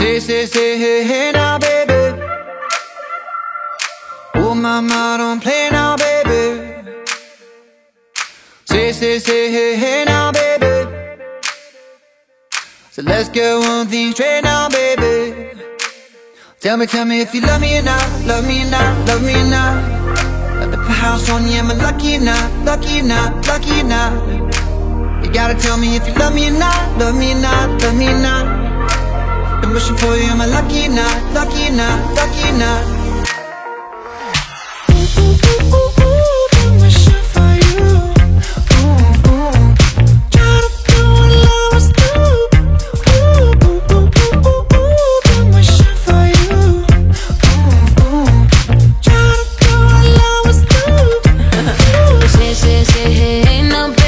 Say, say, say, hey, hey now, baby. Oh, mama, don't play now, baby. Say, say, say, hey, hey now, baby. So let's get one thing straight now, baby. Tell me, tell me if you love me or not, love me or not, love me or not. At the house on you, am I lucky or not, lucky or not, lucky or not? You gotta tell me if you love me or not, love me or not, love me or not. I'm wishing for you, am I lucky or lucky or lucky or not? Say, say, say, hey, hey, now, baby.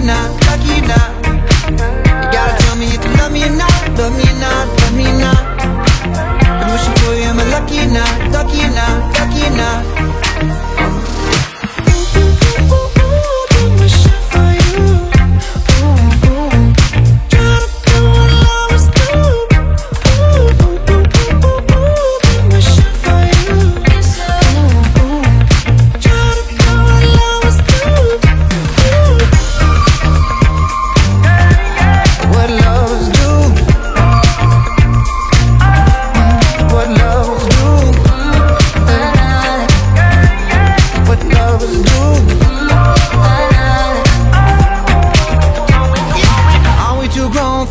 Not, lucky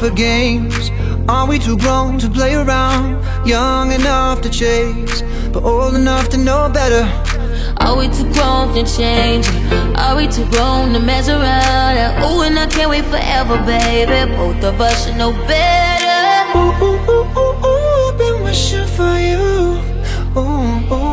for games? Are we too grown to play around? Young enough to chase, but old enough to know better. Are we too grown to change? Are we too grown to mess around? Oh, and I can't wait forever, baby. Both of us should know better. Ooh, ooh, ooh, ooh, ooh, been wishing for you. Ooh, ooh.